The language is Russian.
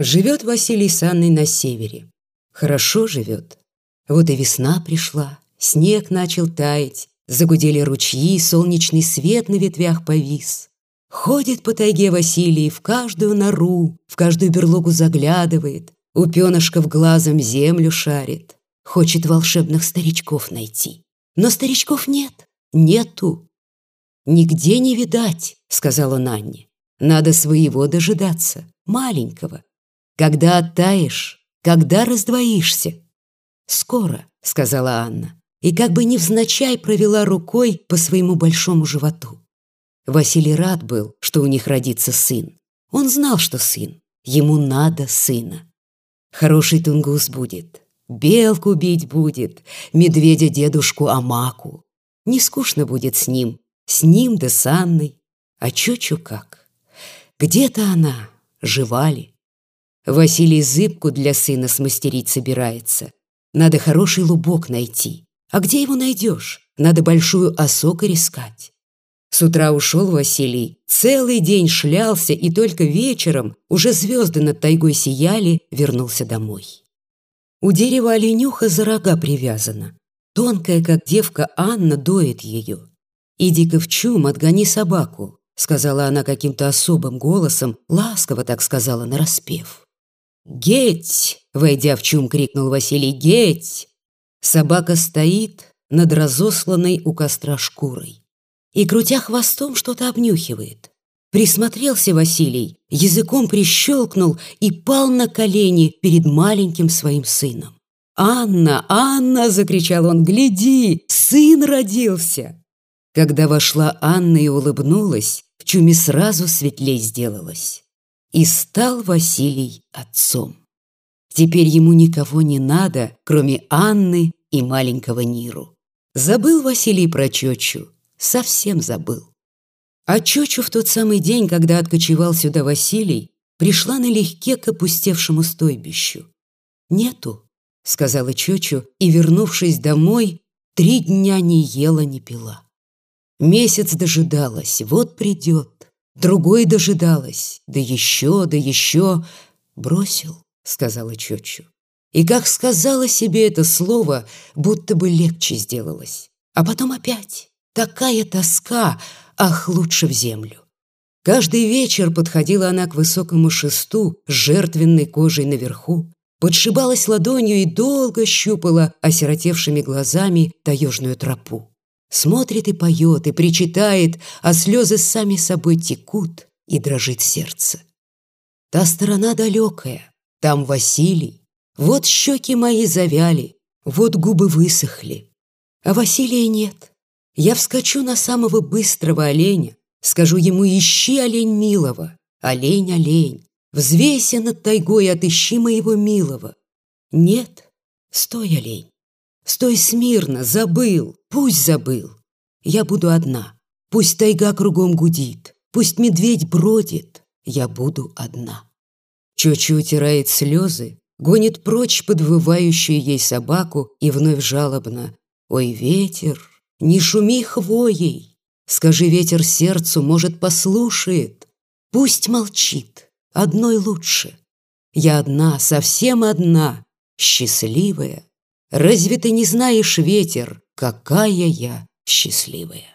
Живет Василий с Анной на севере. Хорошо живет. Вот и весна пришла, снег начал таять, загудели ручьи, солнечный свет на ветвях повис. Ходит по тайге Василий в каждую нору, в каждую берлогу заглядывает, у пёнышков глазом землю шарит, хочет волшебных старичков найти. Но старичков нет, нету. «Нигде не видать», — сказала Нанне. «Надо своего дожидаться, маленького. Когда оттаешь, когда раздвоишься?» «Скоро», — сказала Анна, и как бы невзначай провела рукой по своему большому животу. Василий рад был, что у них родится сын. Он знал, что сын. Ему надо сына. Хороший тунгус будет, белку бить будет, медведя дедушку Амаку. Не скучно будет с ним, с ним да с Анной. А Чочу как? Где-то она, жива ли? Василий зыбку для сына смастерить собирается. Надо хороший лубок найти. А где его найдешь? Надо большую осокорь искать. С утра ушел Василий, целый день шлялся, и только вечером, уже звезды над тайгой сияли, вернулся домой. У дерева оленюха за рога привязана. Тонкая, как девка Анна, доит ее. «Иди-ка в чум, отгони собаку», — сказала она каким-то особым голосом, ласково так сказала, нараспев. «Геть!» — войдя в чум, крикнул Василий. «Геть!» Собака стоит над разосланной у костра шкурой и, крутя хвостом, что-то обнюхивает. Присмотрелся Василий, языком прищелкнул и пал на колени перед маленьким своим сыном. «Анна, Анна!» — закричал он. «Гляди, сын родился!» Когда вошла Анна и улыбнулась, в чуме сразу светлей сделалось. И стал Василий отцом. Теперь ему никого не надо, кроме Анны и маленького Ниру. Забыл Василий про Чочу, совсем забыл. А Чочу в тот самый день, когда откочевал сюда Василий, пришла налегке к опустевшему стойбищу. «Нету», — сказала Чочу, и, вернувшись домой, три дня не ела, не пила. Месяц дожидалась, вот придет, другой дожидалась, да еще, да еще. «Бросил», — сказала Чочу. И как сказала себе это слово, будто бы легче сделалось. А потом опять. Такая тоска, ах, лучше в землю. Каждый вечер подходила она к высокому шесту с жертвенной кожей наверху, подшибалась ладонью и долго щупала осиротевшими глазами таежную тропу. Смотрит и поет, и причитает, а слезы сами собой текут, и дрожит сердце. Та сторона далекая, там Василий. Вот щеки мои завяли, вот губы высохли. А Василия нет. Я вскочу на самого быстрого оленя, скажу ему «Ищи, олень милого, олень, олень, взвейся над тайгой, отыщи моего милого». Нет, стой, олень, стой смирно, забыл, пусть забыл. Я буду одна, пусть тайга кругом гудит, пусть медведь бродит, я буду одна. Чучу утирает слезы, гонит прочь подвывающую ей собаку и вновь жалобно «Ой, ветер, не шуми хвоей, скажи ветер сердцу, может, послушает. Пусть молчит, одной лучше. Я одна, совсем одна, счастливая. Разве ты не знаешь, ветер, какая я счастливая?